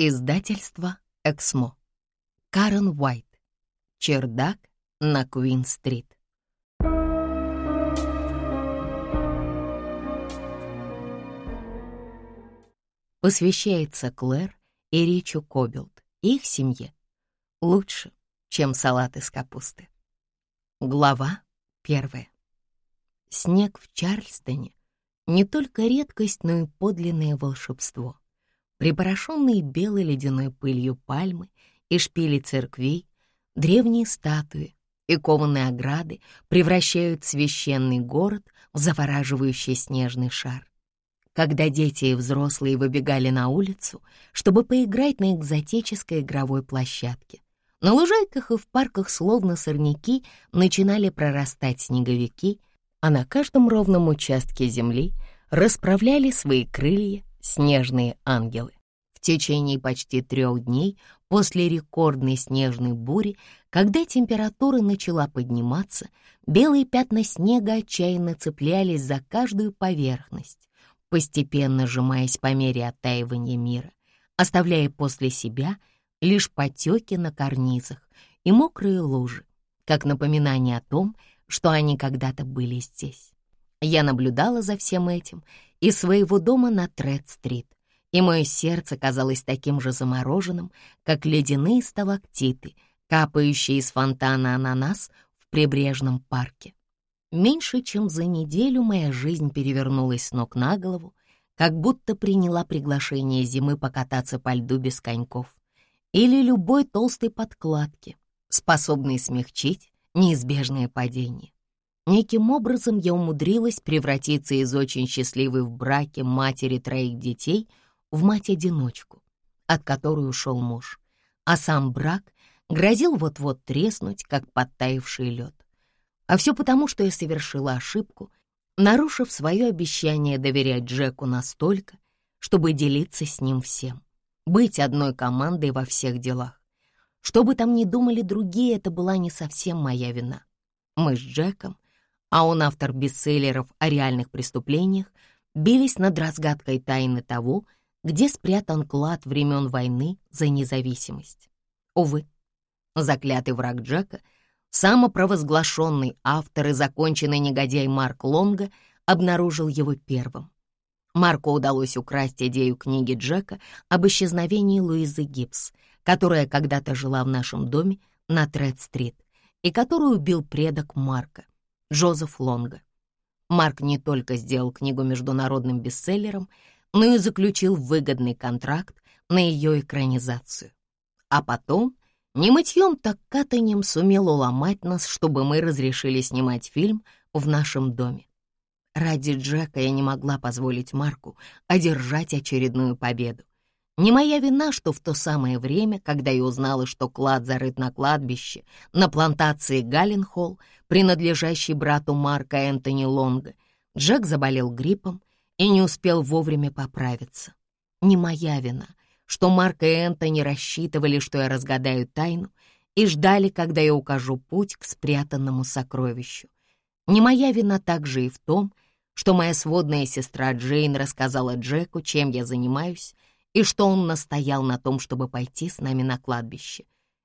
Издательство «Эксмо». Карен Уайт. Чердак на Куин-стрит. Посвящается Клэр и Ричу Кобилд их семье. Лучше, чем салат из капусты. Глава первая. Снег в Чарльстоне — не только редкость, но и подлинное волшебство. Припорошенные белой ледяной пылью пальмы и шпили церквей, древние статуи и кованые ограды превращают священный город в завораживающий снежный шар. Когда дети и взрослые выбегали на улицу, чтобы поиграть на экзотической игровой площадке, на лужайках и в парках словно сорняки начинали прорастать снеговики, а на каждом ровном участке земли расправляли свои крылья снежные ангелы. В течение почти трех дней после рекордной снежной бури, когда температура начала подниматься, белые пятна снега отчаянно цеплялись за каждую поверхность, постепенно сжимаясь по мере оттаивания мира, оставляя после себя лишь потеки на карнизах и мокрые лужи, как напоминание о том, что они когда-то были здесь. Я наблюдала за всем этим из своего дома на Тред-стрит, и мое сердце казалось таким же замороженным, как ледяные сталактиты, капающие из фонтана ананас в прибрежном парке. Меньше чем за неделю моя жизнь перевернулась с ног на голову, как будто приняла приглашение зимы покататься по льду без коньков или любой толстой подкладки, способной смягчить неизбежное падение. Неким образом я умудрилась превратиться из очень счастливой в браке матери троих детей в мать-одиночку, от которой ушел муж, а сам брак грозил вот-вот треснуть, как подтаивший лед. А все потому, что я совершила ошибку, нарушив свое обещание доверять Джеку настолько, чтобы делиться с ним всем, быть одной командой во всех делах. Что бы там ни думали другие, это была не совсем моя вина. Мы с Джеком, а он автор бестселлеров о реальных преступлениях, бились над разгадкой тайны того, где спрятан клад времен войны за независимость. Увы, заклятый враг Джека — самопровозглашенный автор и законченный негодяй Марк Лонга обнаружил его первым. Марку удалось украсть идею книги Джека об исчезновении Луизы Гибс, которая когда-то жила в нашем доме на Тред-стрит и которую убил предок Марка, Джозеф Лонга. Марк не только сделал книгу международным бестселлером, но и заключил выгодный контракт на ее экранизацию. А потом не мытьем, так катанием сумел уломать нас, чтобы мы разрешили снимать фильм в нашем доме. Ради Джека я не могла позволить Марку одержать очередную победу. Не моя вина, что в то самое время, когда я узнала, что клад зарыт на кладбище, на плантации Галленхолл, принадлежащей брату Марка Энтони Лонга, Джек заболел гриппом и не успел вовремя поправиться. Не моя вина, что Марк и Энтони рассчитывали, что я разгадаю тайну, и ждали, когда я укажу путь к спрятанному сокровищу. Не моя вина также и в том, что моя сводная сестра Джейн рассказала Джеку, чем я занимаюсь, и что он настоял на том, чтобы пойти с нами на кладбище.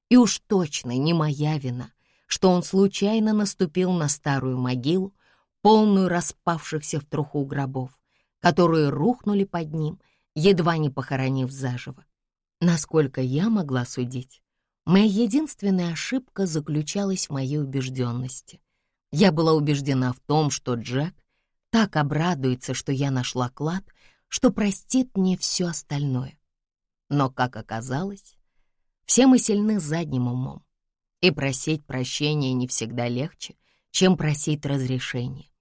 И уж точно не моя вина, что он случайно наступил на старую могилу, полную распавшихся в труху гробов, которые рухнули под ним — едва не похоронив заживо. Насколько я могла судить, моя единственная ошибка заключалась в моей убежденности. Я была убеждена в том, что Джек так обрадуется, что я нашла клад, что простит мне все остальное. Но, как оказалось, все мы сильны задним умом, и просить прощения не всегда легче, чем просить разрешения.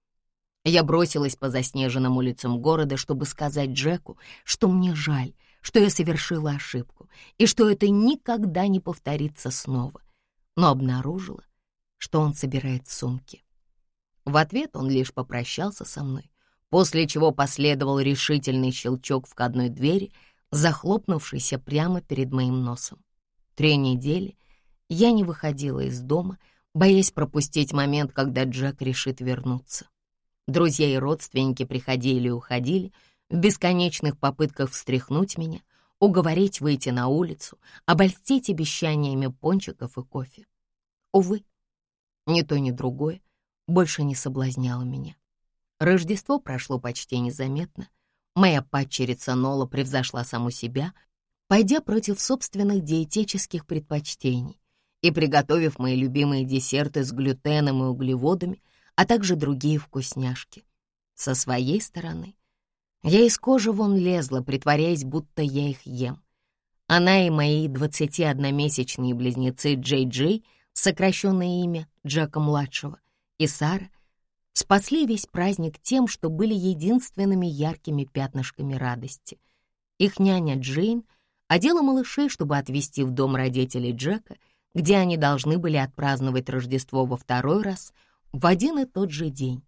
Я бросилась по заснеженным улицам города, чтобы сказать Джеку, что мне жаль, что я совершила ошибку и что это никогда не повторится снова, но обнаружила, что он собирает сумки. В ответ он лишь попрощался со мной, после чего последовал решительный щелчок входной двери, захлопнувшийся прямо перед моим носом. Три недели я не выходила из дома, боясь пропустить момент, когда Джек решит вернуться. Друзья и родственники приходили и уходили в бесконечных попытках встряхнуть меня, уговорить выйти на улицу, обольстить обещаниями пончиков и кофе. Увы, ни то, ни другое больше не соблазняло меня. Рождество прошло почти незаметно. Моя падчерица Нола превзошла саму себя, пойдя против собственных диетических предпочтений и приготовив мои любимые десерты с глютеном и углеводами, а также другие вкусняшки. Со своей стороны я из кожи вон лезла, притворяясь, будто я их ем. Она и мои 21-месячные близнецы Джей Джей, сокращенное имя Джека-младшего, и Сара — спасли весь праздник тем, что были единственными яркими пятнышками радости. Их няня Джейн одела малышей, чтобы отвезти в дом родителей Джека, где они должны были отпраздновать Рождество во второй раз в один и тот же день.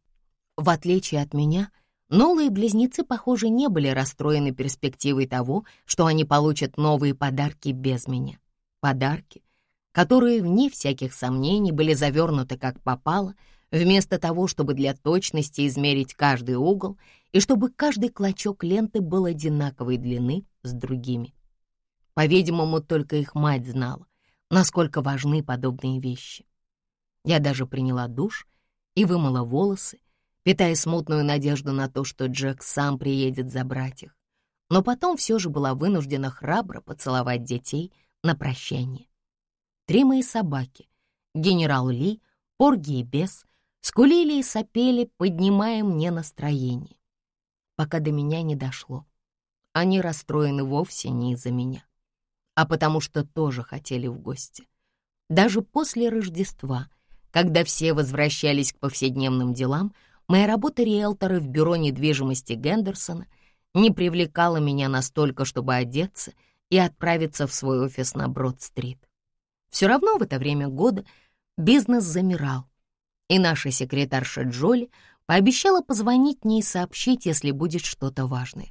В отличие от меня, Нола и близнецы, похоже, не были расстроены перспективой того, что они получат новые подарки без меня. Подарки, которые, вне всяких сомнений, были завернуты как попало — вместо того, чтобы для точности измерить каждый угол и чтобы каждый клочок ленты был одинаковой длины с другими. По-видимому, только их мать знала, насколько важны подобные вещи. Я даже приняла душ и вымыла волосы, питая смутную надежду на то, что Джек сам приедет забрать их. Но потом все же была вынуждена храбро поцеловать детей на прощание. Три мои собаки — генерал Ли, Порги и Бес — скулили и сопели, поднимая мне настроение. Пока до меня не дошло. Они расстроены вовсе не из-за меня, а потому что тоже хотели в гости. Даже после Рождества, когда все возвращались к повседневным делам, моя работа риэлтора в бюро недвижимости Гендерсона не привлекала меня настолько, чтобы одеться и отправиться в свой офис на Брод-стрит. Все равно в это время года бизнес замирал, и наша секретарша Джоли пообещала позвонить мне и сообщить, если будет что-то важное.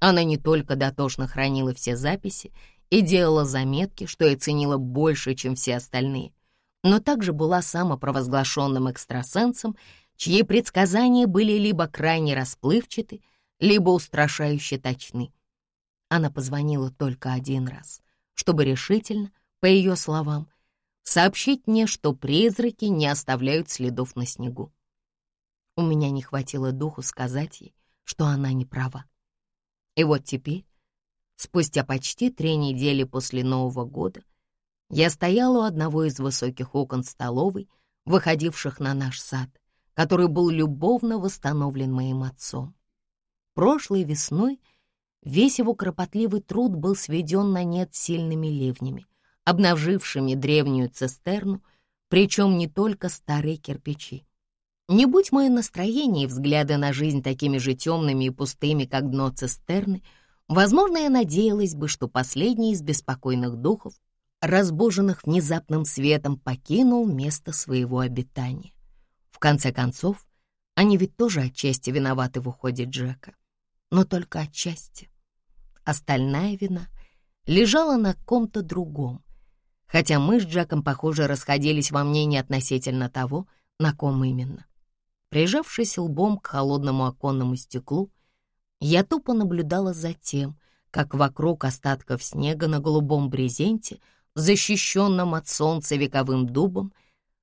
Она не только дотошно хранила все записи и делала заметки, что я ценила больше, чем все остальные, но также была самопровозглашенным экстрасенсом, чьи предсказания были либо крайне расплывчаты, либо устрашающе точны. Она позвонила только один раз, чтобы решительно, по ее словам, сообщить мне, что призраки не оставляют следов на снегу. У меня не хватило духу сказать ей, что она не права. И вот теперь, спустя почти три недели после Нового года, я стояла у одного из высоких окон столовой, выходивших на наш сад, который был любовно восстановлен моим отцом. Прошлой весной весь его кропотливый труд был сведен на нет сильными ливнями, обнажившими древнюю цистерну, причем не только старые кирпичи. Не будь мое настроение и взгляды на жизнь такими же темными и пустыми, как дно цистерны, возможно, я надеялась бы, что последний из беспокойных духов, разбуженных внезапным светом, покинул место своего обитания. В конце концов, они ведь тоже отчасти виноваты в уходе Джека. Но только отчасти. Остальная вина лежала на ком-то другом, хотя мы с Джеком, похоже, расходились во мнении относительно того, на ком именно. Прижавшись лбом к холодному оконному стеклу, я тупо наблюдала за тем, как вокруг остатков снега на голубом брезенте, защищенном от солнца вековым дубом,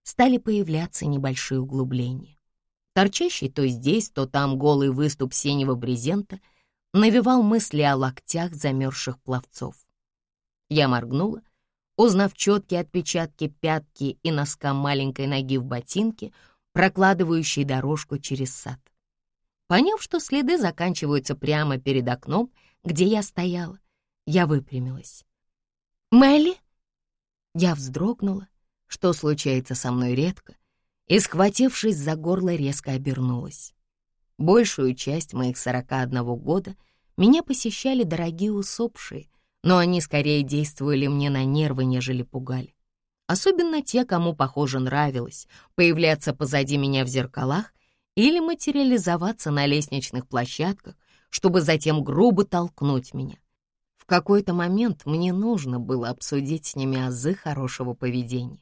стали появляться небольшие углубления. Торчащий то здесь, то там голый выступ синего брезента навевал мысли о локтях замерзших пловцов. Я моргнула — узнав четкие отпечатки пятки и носка маленькой ноги в ботинке, прокладывающей дорожку через сад. Поняв, что следы заканчиваются прямо перед окном, где я стояла, я выпрямилась. «Мелли?» Я вздрогнула, что случается со мной редко, и, схватившись за горло, резко обернулась. Большую часть моих 41 года меня посещали дорогие усопшие, но они скорее действовали мне на нервы, нежели пугали. Особенно те, кому, похоже, нравилось появляться позади меня в зеркалах или материализоваться на лестничных площадках, чтобы затем грубо толкнуть меня. В какой-то момент мне нужно было обсудить с ними азы хорошего поведения.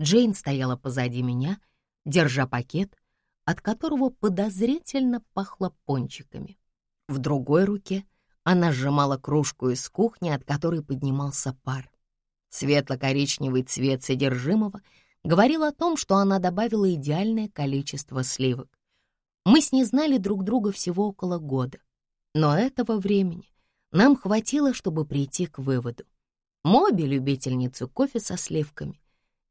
Джейн стояла позади меня, держа пакет, от которого подозрительно пахло пончиками. В другой руке Она сжимала кружку из кухни, от которой поднимался пар. Светло-коричневый цвет содержимого говорил о том, что она добавила идеальное количество сливок. Мы с ней знали друг друга всего около года, но этого времени нам хватило, чтобы прийти к выводу. Моби — любительницу кофе со сливками,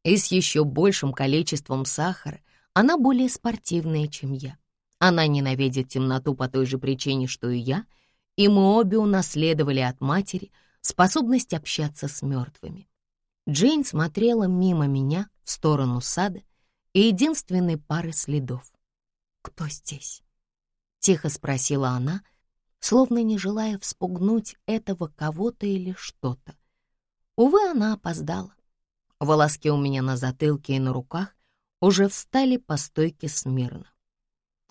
и с еще большим количеством сахара она более спортивная, чем я. Она ненавидит темноту по той же причине, что и я, и мы обе унаследовали от матери способность общаться с мертвыми. Джейн смотрела мимо меня в сторону сада и единственной пары следов. «Кто здесь?» — тихо спросила она, словно не желая вспугнуть этого кого-то или что-то. Увы, она опоздала. Волоски у меня на затылке и на руках уже встали по стойке смирно.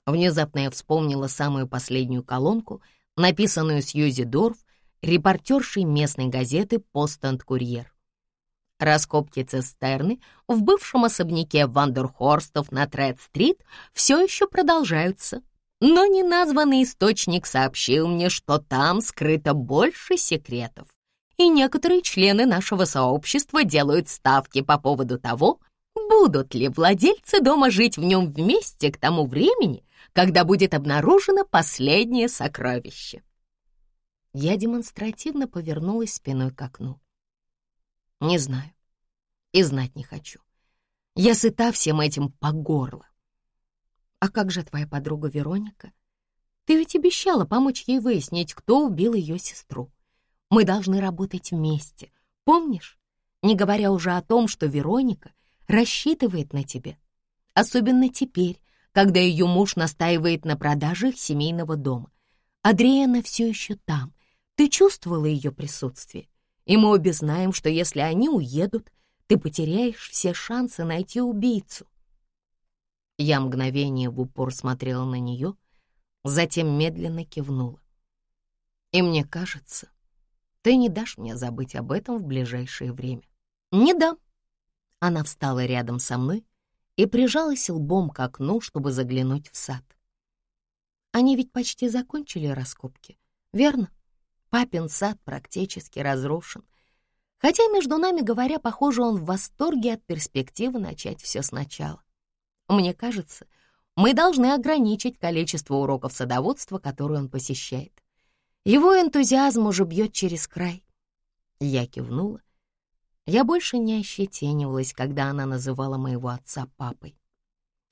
Внезапно я вспомнила самую последнюю колонку, написанную Сьюзи Дорф, репортершей местной газеты «Пост-Курьер». Раскопки цистерны в бывшем особняке Вандерхорстов на Тред-стрит все еще продолжаются. Но неназванный источник сообщил мне, что там скрыто больше секретов. И некоторые члены нашего сообщества делают ставки по поводу того, будут ли владельцы дома жить в нем вместе к тому времени, когда будет обнаружено последнее сокровище. Я демонстративно повернулась спиной к окну. Не знаю. И знать не хочу. Я сыта всем этим по горло. А как же твоя подруга Вероника? Ты ведь обещала помочь ей выяснить, кто убил ее сестру. Мы должны работать вместе, помнишь? Не говоря уже о том, что Вероника рассчитывает на тебя. Особенно теперь, когда ее муж настаивает на продаже их семейного дома. Адриана все еще там. Ты чувствовала ее присутствие? И мы обе знаем, что если они уедут, ты потеряешь все шансы найти убийцу. Я мгновение в упор смотрела на нее, затем медленно кивнула. И мне кажется, ты не дашь мне забыть об этом в ближайшее время. Не дам. Она встала рядом со мной и прижалась лбом к окну, чтобы заглянуть в сад. Они ведь почти закончили раскопки, верно? Папин сад практически разрушен. Хотя, между нами говоря, похоже, он в восторге от перспективы начать все сначала. Мне кажется, мы должны ограничить количество уроков садоводства, которые он посещает. Его энтузиазм уже бьет через край. Я кивнула. Я больше не ощетинивалась, когда она называла моего отца папой.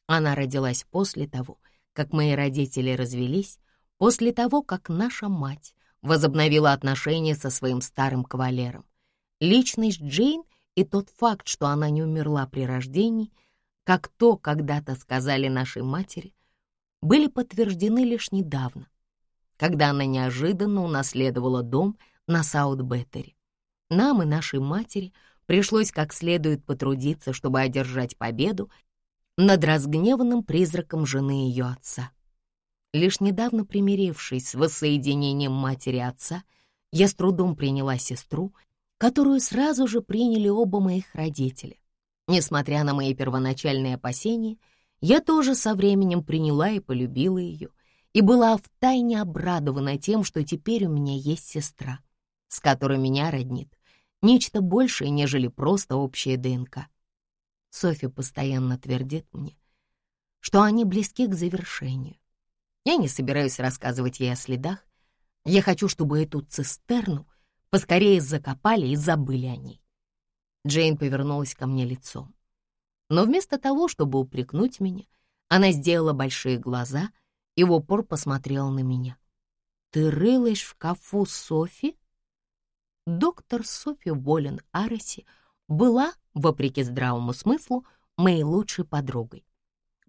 Она родилась после того, как мои родители развелись, после того, как наша мать возобновила отношения со своим старым кавалером. Личность Джейн и тот факт, что она не умерла при рождении, как то когда-то сказали нашей матери, были подтверждены лишь недавно, когда она неожиданно унаследовала дом на Саут-Беттере. Нам и нашей матери пришлось как следует потрудиться, чтобы одержать победу над разгневанным призраком жены ее отца. Лишь недавно примирившись с воссоединением матери и отца, я с трудом приняла сестру, которую сразу же приняли оба моих родителя. Несмотря на мои первоначальные опасения, я тоже со временем приняла и полюбила ее, и была втайне обрадована тем, что теперь у меня есть сестра, с которой меня роднит нечто большее, нежели просто общая ДНК. Софья постоянно твердит мне, что они близки к завершению, я не собираюсь рассказывать ей о следах. Я хочу, чтобы эту цистерну поскорее закопали и забыли о ней. Джейн повернулась ко мне лицом. Но вместо того, чтобы упрекнуть меня, она сделала большие глаза и в упор посмотрела на меня. «Ты рылась в шкафу Софи?» Доктор Софи Волен Ареси была, вопреки здравому смыслу, моей лучшей подругой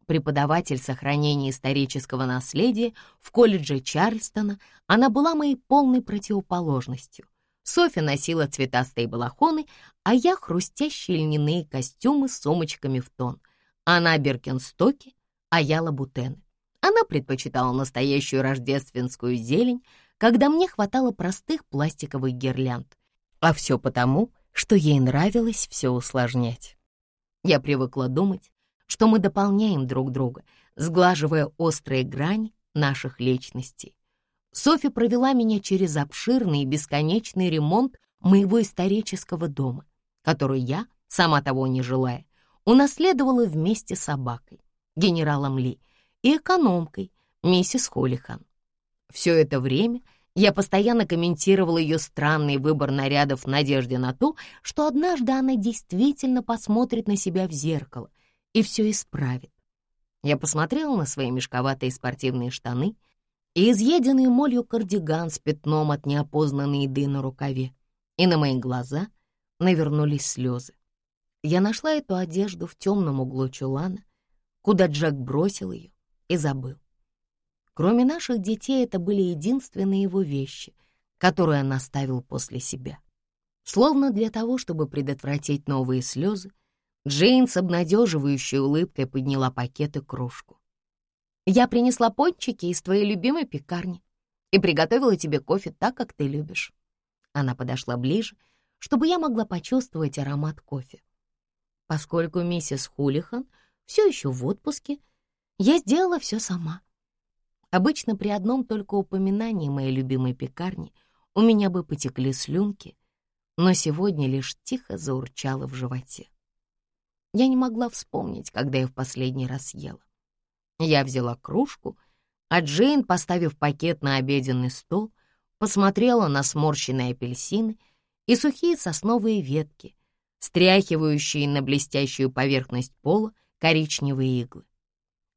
преподаватель сохранения исторического наследия в колледже Чарльстона, она была моей полной противоположностью. Софья носила цветастые балахоны, а я хрустящие льняные костюмы с сумочками в тон. Она Беркенстоки, а я лабутены. Она предпочитала настоящую рождественскую зелень, когда мне хватало простых пластиковых гирлянд. А все потому, что ей нравилось все усложнять. Я привыкла думать, что мы дополняем друг друга, сглаживая острые грани наших личностей. Софи провела меня через обширный и бесконечный ремонт моего исторического дома, который я, сама того не желая, унаследовала вместе с собакой, генералом Ли, и экономкой, миссис Холлихан. Все это время я постоянно комментировала ее странный выбор нарядов в надежде на то, что однажды она действительно посмотрит на себя в зеркало и все исправит. Я посмотрела на свои мешковатые спортивные штаны и изъеденный молью кардиган с пятном от неопознанной еды на рукаве, и на мои глаза навернулись слезы. Я нашла эту одежду в темном углу чулана, куда Джек бросил ее и забыл. Кроме наших детей, это были единственные его вещи, которые он оставил после себя. Словно для того, чтобы предотвратить новые слезы, Джейн с обнадеживающей улыбкой подняла пакет и кружку. «Я принесла пончики из твоей любимой пекарни и приготовила тебе кофе так, как ты любишь». Она подошла ближе, чтобы я могла почувствовать аромат кофе. Поскольку миссис Хулихан все еще в отпуске, я сделала все сама. Обычно при одном только упоминании моей любимой пекарни у меня бы потекли слюнки, но сегодня лишь тихо заурчало в животе. Я не могла вспомнить, когда я в последний раз ела. Я взяла кружку, а Джейн, поставив пакет на обеденный стол, посмотрела на сморщенные апельсины и сухие сосновые ветки, стряхивающие на блестящую поверхность пола коричневые иглы.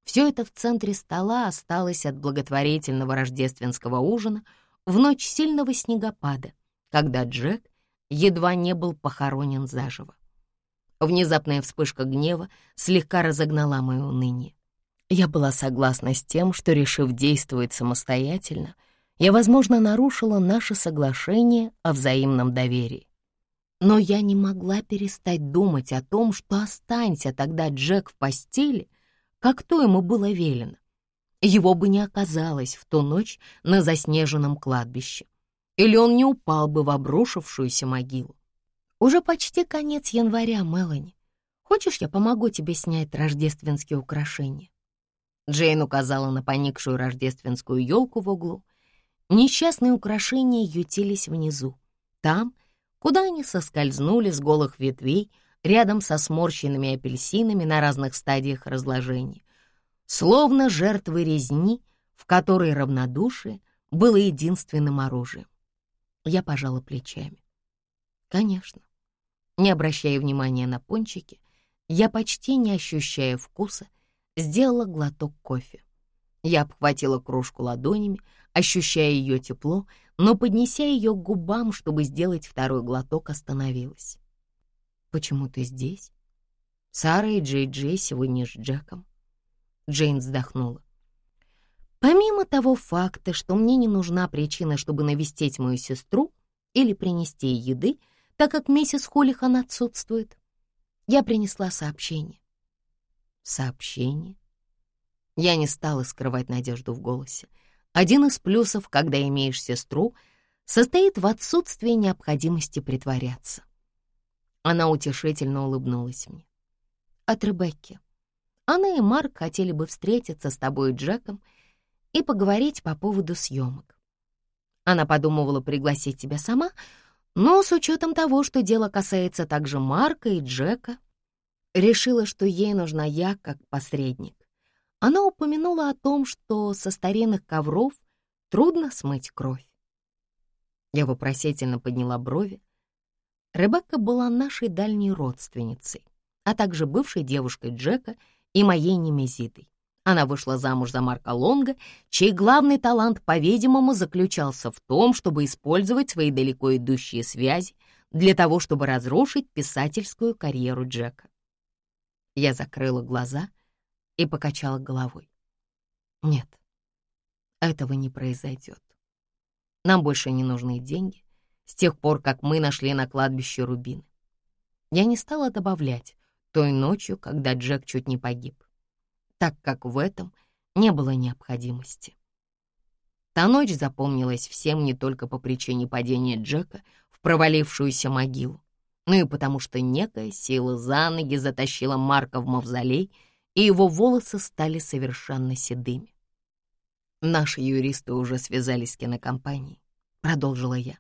Все это в центре стола осталось от благотворительного рождественского ужина в ночь сильного снегопада, когда Джек едва не был похоронен заживо. Внезапная вспышка гнева слегка разогнала мое уныние. Я была согласна с тем, что, решив действовать самостоятельно, я, возможно, нарушила наше соглашение о взаимном доверии. Но я не могла перестать думать о том, что останься тогда Джек в постели, как то ему было велено. Его бы не оказалось в ту ночь на заснеженном кладбище, или он не упал бы в обрушившуюся могилу. Уже почти конец января, Мелани. Хочешь, я помогу тебе снять рождественские украшения?» Джейн указала на поникшую рождественскую елку в углу. Несчастные украшения ютились внизу, там, куда они соскользнули с голых ветвей рядом со сморщенными апельсинами на разных стадиях разложения, словно жертвы резни, в которой равнодушие было единственным оружием. Я пожала плечами. Конечно. Не обращая внимания на пончики, я, почти не ощущая вкуса, сделала глоток кофе. Я обхватила кружку ладонями, ощущая ее тепло, но, поднеся ее к губам, чтобы сделать второй глоток, остановилась. «Почему ты здесь?» «Сара и Джей Джей сегодня с Джеком». Джейн вздохнула. «Помимо того факта, что мне не нужна причина, чтобы навестить мою сестру или принести ей еды, — так как миссис Холлихан отсутствует. Я принесла сообщение. Сообщение? Я не стала скрывать надежду в голосе. Один из плюсов, когда имеешь сестру, состоит в отсутствии необходимости притворяться. Она утешительно улыбнулась мне. От Ребекки. Она и Марк хотели бы встретиться с тобой и Джеком и поговорить по поводу съемок. Она подумывала пригласить тебя сама, но с учетом того, что дело касается также Марка и Джека, решила, что ей нужна я как посредник. Она упомянула о том, что со старинных ковров трудно смыть кровь. Я вопросительно подняла брови. Ребекка была нашей дальней родственницей, а также бывшей девушкой Джека и моей немезидой. Она вышла замуж за Марка Лонга, чей главный талант, по-видимому, заключался в том, чтобы использовать свои далеко идущие связи для того, чтобы разрушить писательскую карьеру Джека. Я закрыла глаза и покачала головой. Нет, этого не произойдет. Нам больше не нужны деньги с тех пор, как мы нашли на кладбище рубины. Я не стала добавлять той ночью, когда Джек чуть не погиб так как в этом не было необходимости. Та ночь запомнилась всем не только по причине падения Джека в провалившуюся могилу, но и потому что некая сила за ноги затащила Марка в мавзолей, и его волосы стали совершенно седыми. Наши юристы уже связались с кинокомпанией, продолжила я,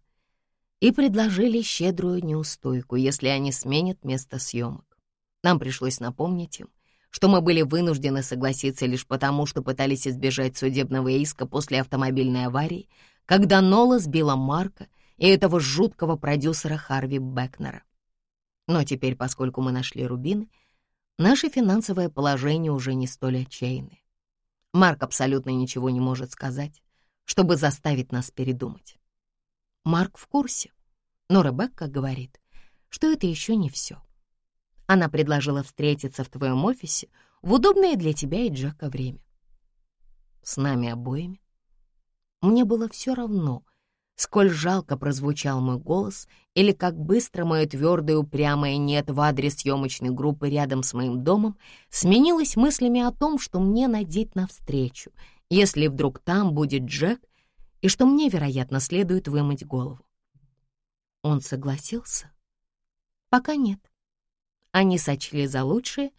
и предложили щедрую неустойку, если они сменят место съемок. Нам пришлось напомнить им, что мы были вынуждены согласиться лишь потому, что пытались избежать судебного иска после автомобильной аварии, когда Нола сбила Марка и этого жуткого продюсера Харви Бекнера. Но теперь, поскольку мы нашли рубины, наше финансовое положение уже не столь отчаянное. Марк абсолютно ничего не может сказать, чтобы заставить нас передумать. Марк в курсе, но Ребекка говорит, что это еще не все. Она предложила встретиться в твоем офисе в удобное для тебя и Джека время. С нами обоими. Мне было все равно, сколь жалко прозвучал мой голос или как быстро мое твердое упрямое «нет» в адрес съемочной группы рядом с моим домом сменилось мыслями о том, что мне надеть навстречу, если вдруг там будет Джек, и что мне, вероятно, следует вымыть голову. Он согласился? Пока нет. Они сочли за лучшее,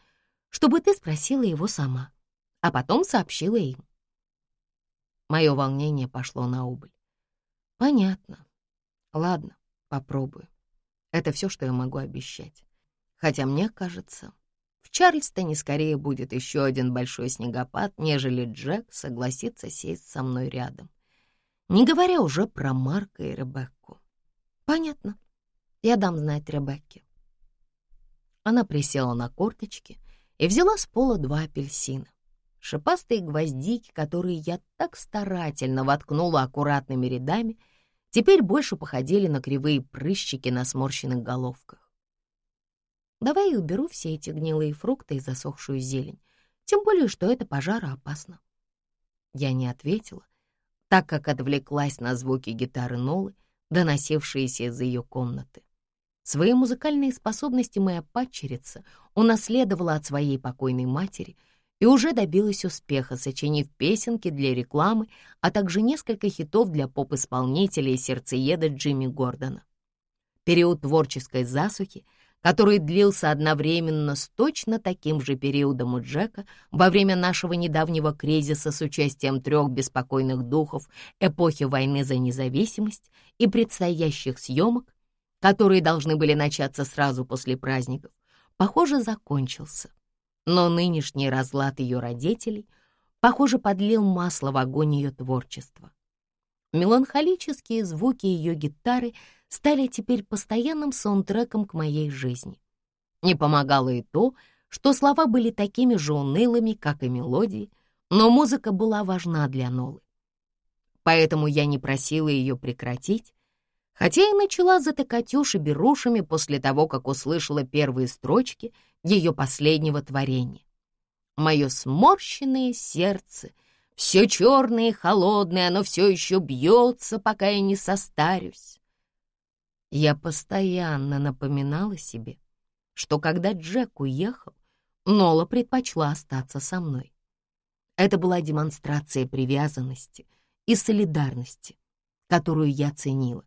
чтобы ты спросила его сама, а потом сообщила им. Мое волнение пошло на убыль. Понятно. Ладно, попробую. Это все, что я могу обещать. Хотя мне кажется, в Чарльстоне скорее будет еще один большой снегопад, нежели Джек согласится сесть со мной рядом. Не говоря уже про Марка и Ребекку. Понятно. Я дам знать Ребекке. Она присела на корточки и взяла с пола два апельсина. Шипастые гвоздики, которые я так старательно воткнула аккуратными рядами, теперь больше походили на кривые прыщики на сморщенных головках. Давай я уберу все эти гнилые фрукты и засохшую зелень, тем более, что это пожароопасно. Я не ответила, так как отвлеклась на звуки гитары Нолы, доносившиеся из ее комнаты. Свои музыкальные способности моя падчерица унаследовала от своей покойной матери и уже добилась успеха, сочинив песенки для рекламы, а также несколько хитов для поп-исполнителя и сердцееда Джимми Гордона. Период творческой засухи, который длился одновременно с точно таким же периодом у Джека во время нашего недавнего кризиса с участием трех беспокойных духов эпохи войны за независимость и предстоящих съемок, которые должны были начаться сразу после праздников, похоже, закончился. Но нынешний разлад ее родителей, похоже, подлил масло в огонь ее творчества. Меланхолические звуки ее гитары стали теперь постоянным саундтреком к моей жизни. Не помогало и то, что слова были такими же унылыми, как и мелодии, но музыка была важна для Нолы. Поэтому я не просила ее прекратить, хотя и начала затыкать уши берушами после того, как услышала первые строчки ее последнего творения. Мое сморщенное сердце, все черное и холодное, оно все еще бьется, пока я не состарюсь. Я постоянно напоминала себе, что когда Джек уехал, Нола предпочла остаться со мной. Это была демонстрация привязанности и солидарности, которую я ценила,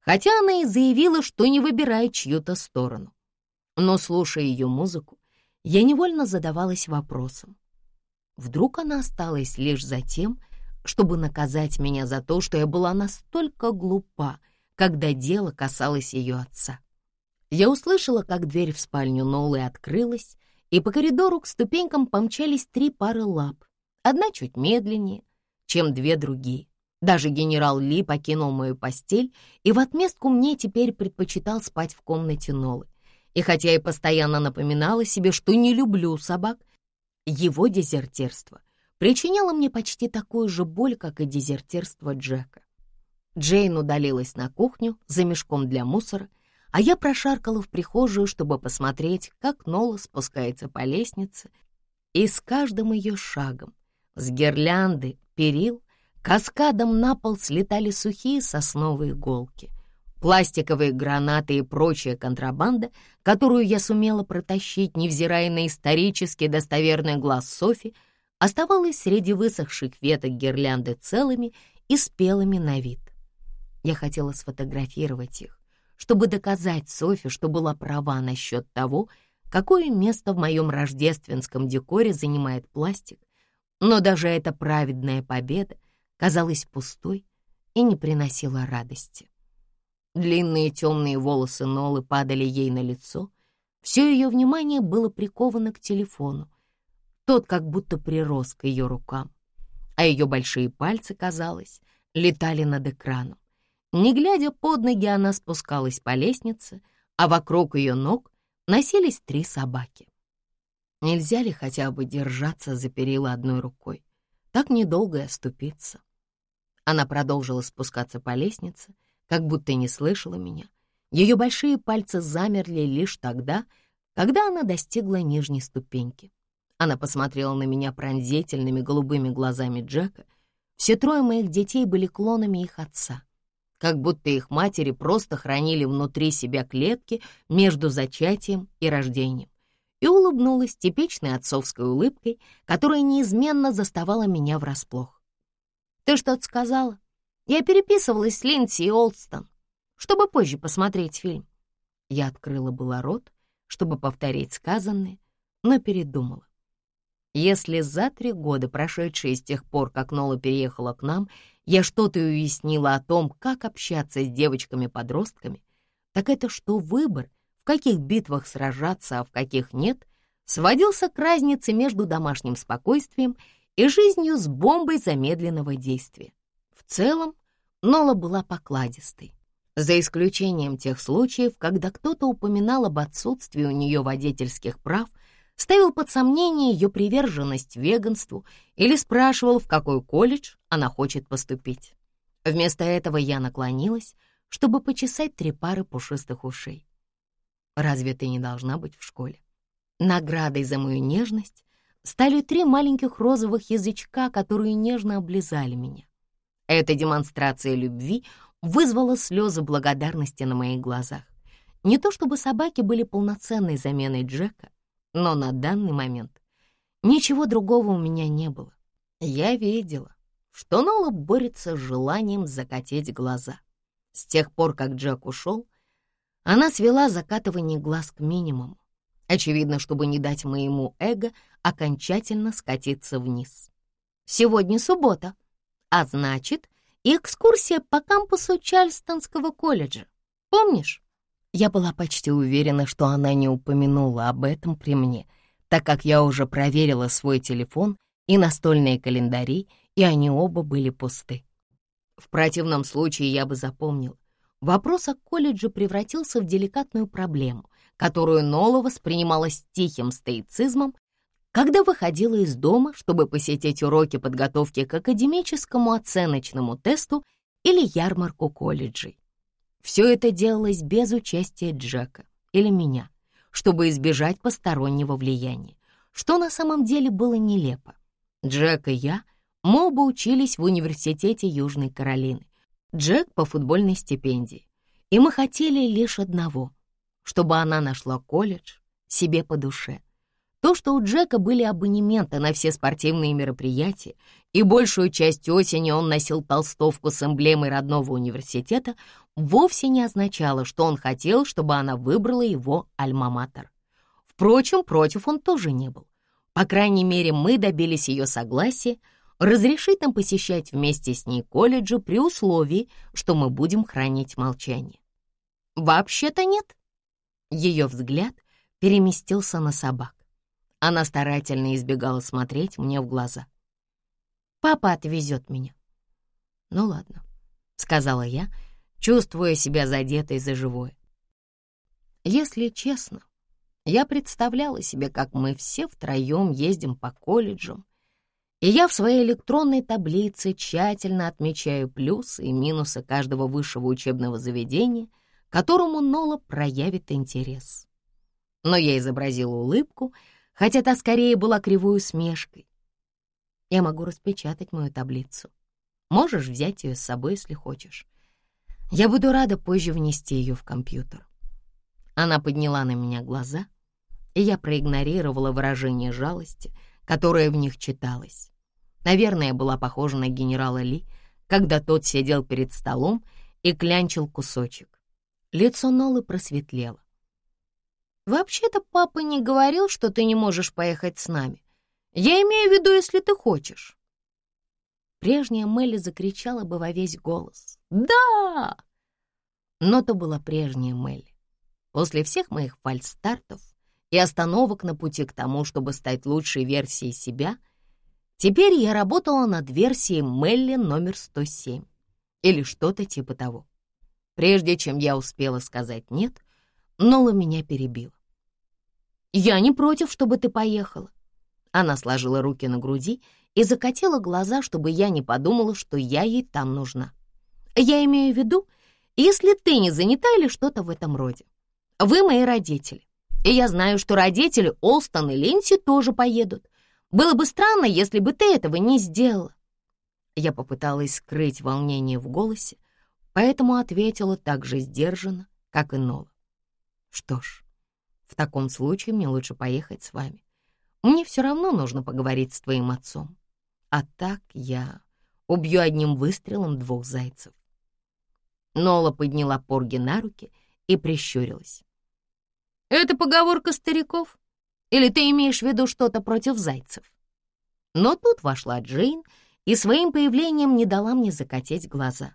хотя она и заявила, что не выбирает чью-то сторону. Но, слушая ее музыку, я невольно задавалась вопросом. Вдруг она осталась лишь за тем, чтобы наказать меня за то, что я была настолько глупа, когда дело касалось ее отца. Я услышала, как дверь в спальню Нолы открылась, и по коридору к ступенькам помчались три пары лап, одна чуть медленнее, чем две другие. Даже генерал Ли покинул мою постель и в отместку мне теперь предпочитал спать в комнате Нолы. И хотя я постоянно напоминала себе, что не люблю собак, его дезертирство причиняло мне почти такую же боль, как и дезертирство Джека. Джейн удалилась на кухню за мешком для мусора, а я прошаркала в прихожую, чтобы посмотреть, как Нола спускается по лестнице, и с каждым ее шагом, с гирлянды, перил, Каскадом на пол слетали сухие сосновые иголки. Пластиковые гранаты и прочая контрабанда, которую я сумела протащить, невзирая на исторически достоверный глаз Софи, оставалась среди высохших веток гирлянды целыми и спелыми на вид. Я хотела сфотографировать их, чтобы доказать Софи, что была права насчет того, какое место в моем рождественском декоре занимает пластик, но даже эта праведная победа казалась пустой и не приносила радости. Длинные темные волосы Нолы падали ей на лицо. Все ее внимание было приковано к телефону. Тот как будто прирос к ее рукам, а ее большие пальцы, казалось, летали над экраном. Не глядя под ноги, она спускалась по лестнице, а вокруг ее ног носились три собаки. Нельзя ли хотя бы держаться за перила одной рукой? Так недолго и оступиться. Она продолжила спускаться по лестнице, как будто не слышала меня. Ее большие пальцы замерли лишь тогда, когда она достигла нижней ступеньки. Она посмотрела на меня пронзительными голубыми глазами Джека. Все трое моих детей были клонами их отца, как будто их матери просто хранили внутри себя клетки между зачатием и рождением. И улыбнулась типичной отцовской улыбкой, которая неизменно заставала меня врасплох. «Ты что-то сказала?» Я переписывалась с Линдси и Олдстон, чтобы позже посмотреть фильм. Я открыла было рот, чтобы повторить сказанное, но передумала. Если за три года, прошедшие с тех пор, как Нола переехала к нам, я что-то уяснила о том, как общаться с девочками-подростками, так это что выбор, в каких битвах сражаться, а в каких нет, сводился к разнице между домашним спокойствием и жизнью с бомбой замедленного действия. В целом, Нола была покладистой, за исключением тех случаев, когда кто-то упоминал об отсутствии у нее водительских прав, ставил под сомнение ее приверженность веганству или спрашивал, в какой колледж она хочет поступить. Вместо этого я наклонилась, чтобы почесать три пары пушистых ушей. Разве ты не должна быть в школе? Наградой за мою нежность стали три маленьких розовых язычка, которые нежно облизали меня. Эта демонстрация любви вызвала слезы благодарности на моих глазах. Не то чтобы собаки были полноценной заменой Джека, но на данный момент ничего другого у меня не было. Я видела, что Нола борется с желанием закатить глаза. С тех пор, как Джек ушел, она свела закатывание глаз к минимуму, очевидно, чтобы не дать моему эго окончательно скатиться вниз. «Сегодня суббота», а значит, экскурсия по кампусу Чарльстонского колледжа. Помнишь? Я была почти уверена, что она не упомянула об этом при мне, так как я уже проверила свой телефон и настольные календари, и они оба были пусты. В противном случае я бы запомнил. Вопрос о колледже превратился в деликатную проблему, которую Нола воспринимала с тихим стоицизмом когда выходила из дома, чтобы посетить уроки подготовки к академическому оценочному тесту или ярмарку колледжей. Все это делалось без участия Джека или меня, чтобы избежать постороннего влияния, что на самом деле было нелепо. Джек и я, мы оба учились в университете Южной Каролины, Джек по футбольной стипендии, и мы хотели лишь одного, чтобы она нашла колледж себе по душе — то, что у Джека были абонементы на все спортивные мероприятия, и большую часть осени он носил толстовку с эмблемой родного университета, вовсе не означало, что он хотел, чтобы она выбрала его альма-матер. Впрочем, против он тоже не был. По крайней мере, мы добились ее согласия разрешить нам посещать вместе с ней колледжи при условии, что мы будем хранить молчание. Вообще-то нет. Ее взгляд переместился на собак. Она старательно избегала смотреть мне в глаза. «Папа отвезет меня». «Ну ладно», — сказала я, чувствуя себя задетой за живое. Если честно, я представляла себе, как мы все втроем ездим по колледжам, и я в своей электронной таблице тщательно отмечаю плюсы и минусы каждого высшего учебного заведения, которому Нола проявит интерес. Но я изобразила улыбку — хотя та скорее была кривой усмешкой. Я могу распечатать мою таблицу. Можешь взять ее с собой, если хочешь. Я буду рада позже внести ее в компьютер. Она подняла на меня глаза, и я проигнорировала выражение жалости, которое в них читалось. Наверное, была похожа на генерала Ли, когда тот сидел перед столом и клянчил кусочек. Лицо Нолы просветлело. «Вообще-то папа не говорил, что ты не можешь поехать с нами. Я имею в виду, если ты хочешь». прежняя Мелли закричала бы во весь голос «Да!». Но то была прежняя Мелли. После всех моих фальстартов и остановок на пути к тому, чтобы стать лучшей версией себя, теперь я работала над версией Мелли номер 107 или что-то типа того. Прежде чем я успела сказать «нет», Нола меня перебила. «Я не против, чтобы ты поехала». Она сложила руки на груди и закатила глаза, чтобы я не подумала, что я ей там нужна. «Я имею в виду, если ты не занята или что-то в этом роде. Вы мои родители, и я знаю, что родители Олстон и Линси тоже поедут. Было бы странно, если бы ты этого не сделала». Я попыталась скрыть волнение в голосе, поэтому ответила так же сдержанно, как и Нола. «Что ж, в таком случае мне лучше поехать с вами. Мне все равно нужно поговорить с твоим отцом. А так я убью одним выстрелом двух зайцев. Нола подняла Порги на руки и прищурилась. «Это поговорка стариков? Или ты имеешь в виду что-то против зайцев?» Но тут вошла Джейн и своим появлением не дала мне закатить глаза.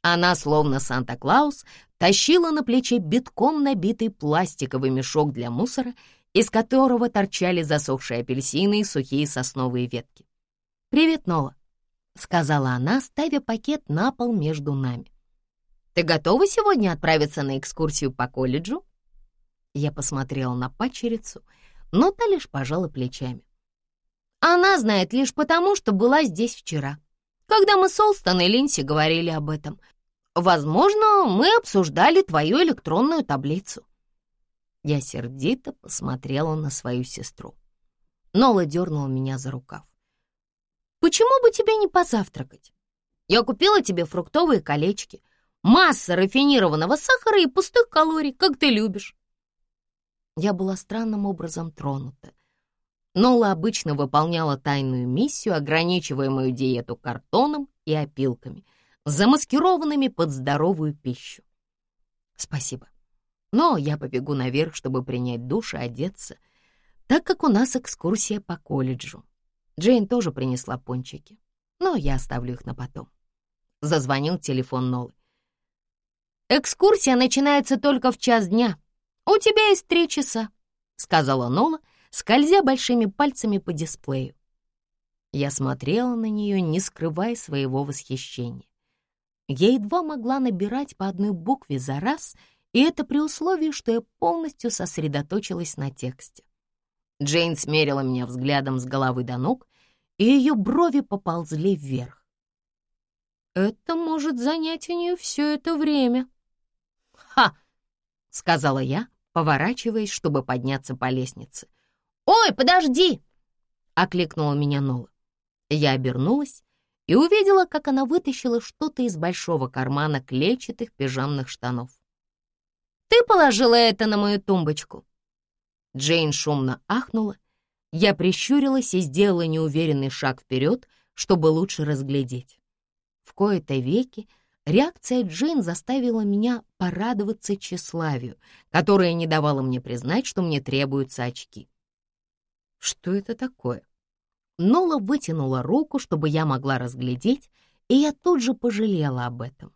Она, словно Санта-Клаус, тащила на плече битком набитый пластиковый мешок для мусора, из которого торчали засохшие апельсины и сухие сосновые ветки. «Привет, Нола», — сказала она, ставя пакет на пол между нами. «Ты готова сегодня отправиться на экскурсию по колледжу?» Я посмотрела на пачерицу, но та лишь пожала плечами. «Она знает лишь потому, что была здесь вчера, когда мы с Олстон и Линси говорили об этом — Возможно, мы обсуждали твою электронную таблицу». Я сердито посмотрела на свою сестру. Нола дернула меня за рукав. «Почему бы тебе не позавтракать? Я купила тебе фруктовые колечки, масса рафинированного сахара и пустых калорий, как ты любишь». Я была странным образом тронута. Нола обычно выполняла тайную миссию, ограничивая мою диету картоном и опилками — замаскированными под здоровую пищу. Спасибо. Но я побегу наверх, чтобы принять душ и одеться, так как у нас экскурсия по колледжу. Джейн тоже принесла пончики, но я оставлю их на потом. Зазвонил телефон Нолы. «Экскурсия начинается только в час дня. У тебя есть три часа», — сказала Нола, скользя большими пальцами по дисплею. Я смотрела на нее, не скрывая своего восхищения. Я едва могла набирать по одной букве за раз, и это при условии, что я полностью сосредоточилась на тексте. Джейн смерила меня взглядом с головы до ног, и ее брови поползли вверх. «Это может занять у нее все это время». «Ха!» — сказала я, поворачиваясь, чтобы подняться по лестнице. «Ой, подожди!» — окликнула меня Нола. Я обернулась и увидела, как она вытащила что-то из большого кармана клетчатых пижамных штанов. «Ты положила это на мою тумбочку?» Джейн шумно ахнула. Я прищурилась и сделала неуверенный шаг вперед, чтобы лучше разглядеть. В кои-то веки реакция Джейн заставила меня порадоваться тщеславию, которое не давало мне признать, что мне требуются очки. Что это такое? Нола вытянула руку, чтобы я могла разглядеть, и я тут же пожалела об этом.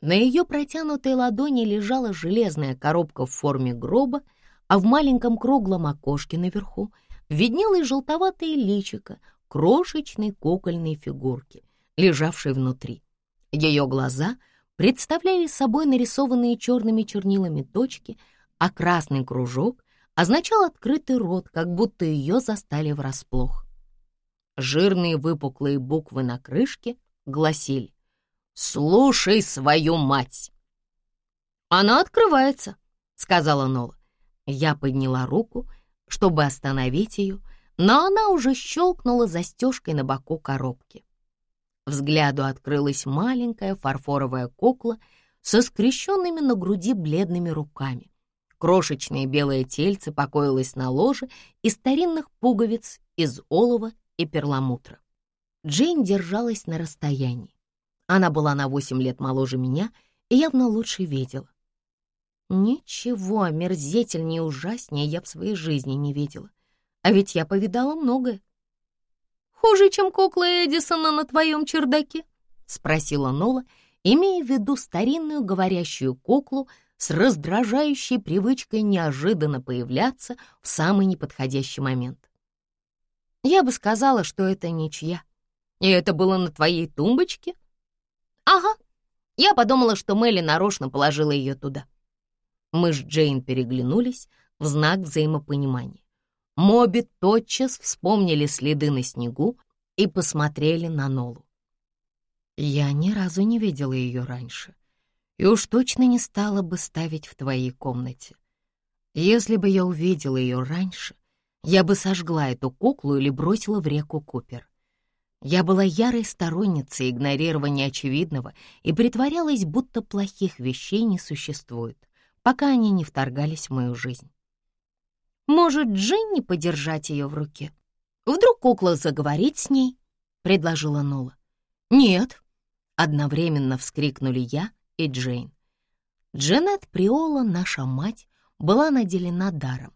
На ее протянутой ладони лежала железная коробка в форме гроба, а в маленьком круглом окошке наверху виднелось желтоватое личико крошечной кукольной фигурки, лежавшей внутри. Ее глаза представляли собой нарисованные черными чернилами точки, а красный кружок означал открытый рот, как будто ее застали врасплох. Жирные выпуклые буквы на крышке гласили «Слушай свою мать!» «Она открывается», — сказала Нола. Я подняла руку, чтобы остановить ее, но она уже щелкнула застежкой на боку коробки. Взгляду открылась маленькая фарфоровая кукла со скрещенными на груди бледными руками. Крошечное белое тельце покоилось на ложе из старинных пуговиц из олова и перламутра. Джейн держалась на расстоянии. Она была на восемь лет моложе меня и явно лучше видела. Ничего омерзительнее и ужаснее я в своей жизни не видела. А ведь я повидала многое. «Хуже, чем кукла Эдисона на твоем чердаке?» — спросила Нола, имея в виду старинную говорящую куклу с раздражающей привычкой неожиданно появляться в самый неподходящий момент. «Я бы сказала, что это ничья. И это было на твоей тумбочке?» «Ага. Я подумала, что Мелли нарочно положила ее туда». Мы с Джейн переглянулись в знак взаимопонимания. Моби тотчас вспомнили следы на снегу и посмотрели на Нолу. Я ни разу не видела ее раньше, и уж точно не стала бы ставить в твоей комнате. Если бы я увидела ее раньше, я бы сожгла эту куклу или бросила в реку Купер. Я была ярой сторонницей игнорирования очевидного и притворялась, будто плохих вещей не существует, пока они не вторгались в мою жизнь. Может, Джинни подержать ее в руке? Вдруг кукла заговорит с ней? — предложила Нола. «Нет!» — одновременно вскрикнули я и Джейн. Дженет Приола, наша мать, была наделена даром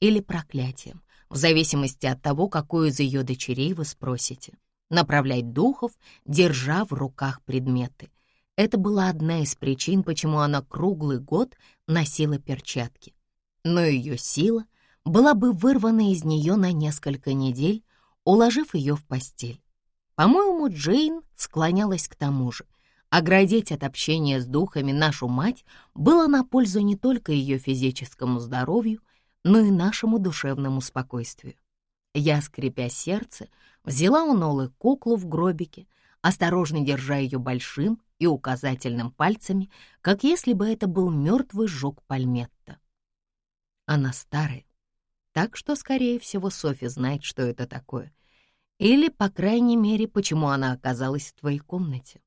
или проклятием, в зависимости от того, какую из ее дочерей вы спросите. Направлять духов, держа в руках предметы. Это была одна из причин, почему она круглый год носила перчатки. Но ее сила — была бы вырвана из нее на несколько недель, уложив ее в постель. По-моему, Джейн склонялась к тому же. Оградить от общения с духами нашу мать было на пользу не только ее физическому здоровью, но и нашему душевному спокойствию. Я, скрипя сердце, взяла у Нолы куклу в гробике, осторожно держа ее большим и указательным пальцами, как если бы это был мертвый жук пальметта. Она старая, так что, скорее всего, Софи знает, что это такое. Или, по крайней мере, почему она оказалась в твоей комнате.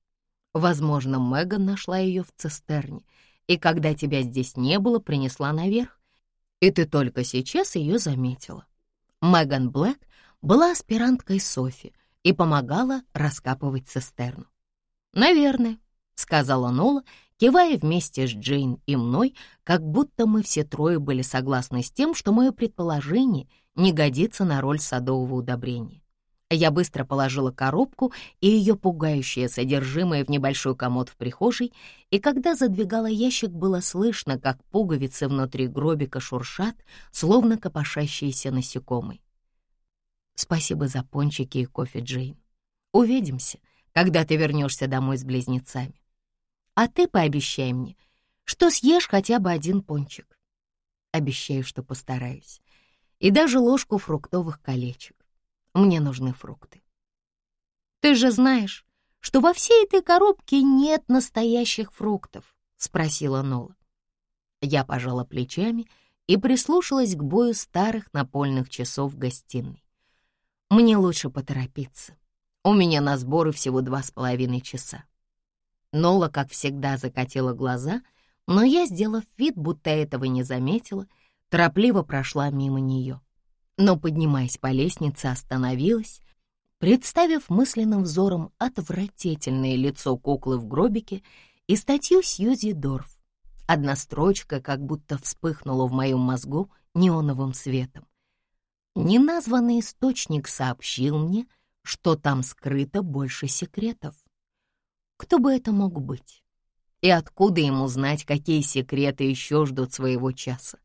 Возможно, Меган нашла ее в цистерне, и когда тебя здесь не было, принесла наверх, и ты только сейчас ее заметила. Меган Блэк была аспиранткой Софи и помогала раскапывать цистерну. «Наверное», — сказала Нола кивая вместе с Джейн и мной, как будто мы все трое были согласны с тем, что мое предположение не годится на роль садового удобрения. Я быстро положила коробку и ее пугающее содержимое в небольшой комод в прихожей, и когда задвигала ящик, было слышно, как пуговицы внутри гробика шуршат, словно копошащиеся насекомые. Спасибо за пончики и кофе, Джейн. Увидимся, когда ты вернешься домой с близнецами а ты пообещай мне, что съешь хотя бы один пончик. Обещаю, что постараюсь. И даже ложку фруктовых колечек. Мне нужны фрукты. Ты же знаешь, что во всей этой коробке нет настоящих фруктов, спросила Нола. Я пожала плечами и прислушалась к бою старых напольных часов в гостиной. Мне лучше поторопиться. У меня на сборы всего два с половиной часа. Нола, как всегда, закатила глаза, но я, сделав вид, будто этого не заметила, торопливо прошла мимо нее. Но, поднимаясь по лестнице, остановилась, представив мысленным взором отвратительное лицо куклы в гробике и статью Сьюзи Дорф. Одна строчка как будто вспыхнула в моем мозгу неоновым светом. Неназванный источник сообщил мне, что там скрыто больше секретов. Кто бы это мог быть? И откуда ему знать, какие секреты еще ждут своего часа?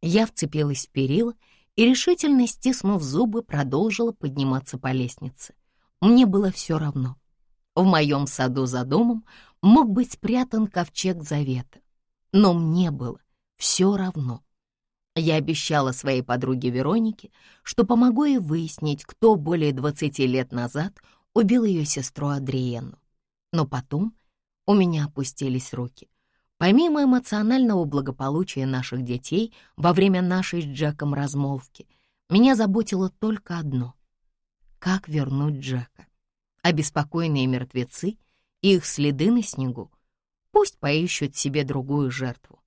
Я вцепилась в перила и, решительно стиснув зубы, продолжила подниматься по лестнице. Мне было все равно. В моем саду за домом мог быть спрятан ковчег завета. Но мне было все равно. Я обещала своей подруге Веронике, что помогу ей выяснить, кто более 20 лет назад убил ее сестру Адриену. Но потом у меня опустились руки. Помимо эмоционального благополучия наших детей во время нашей с Джеком размолвки, меня заботило только одно — как вернуть Джека. Обеспокоенные мертвецы и их следы на снегу пусть поищут себе другую жертву.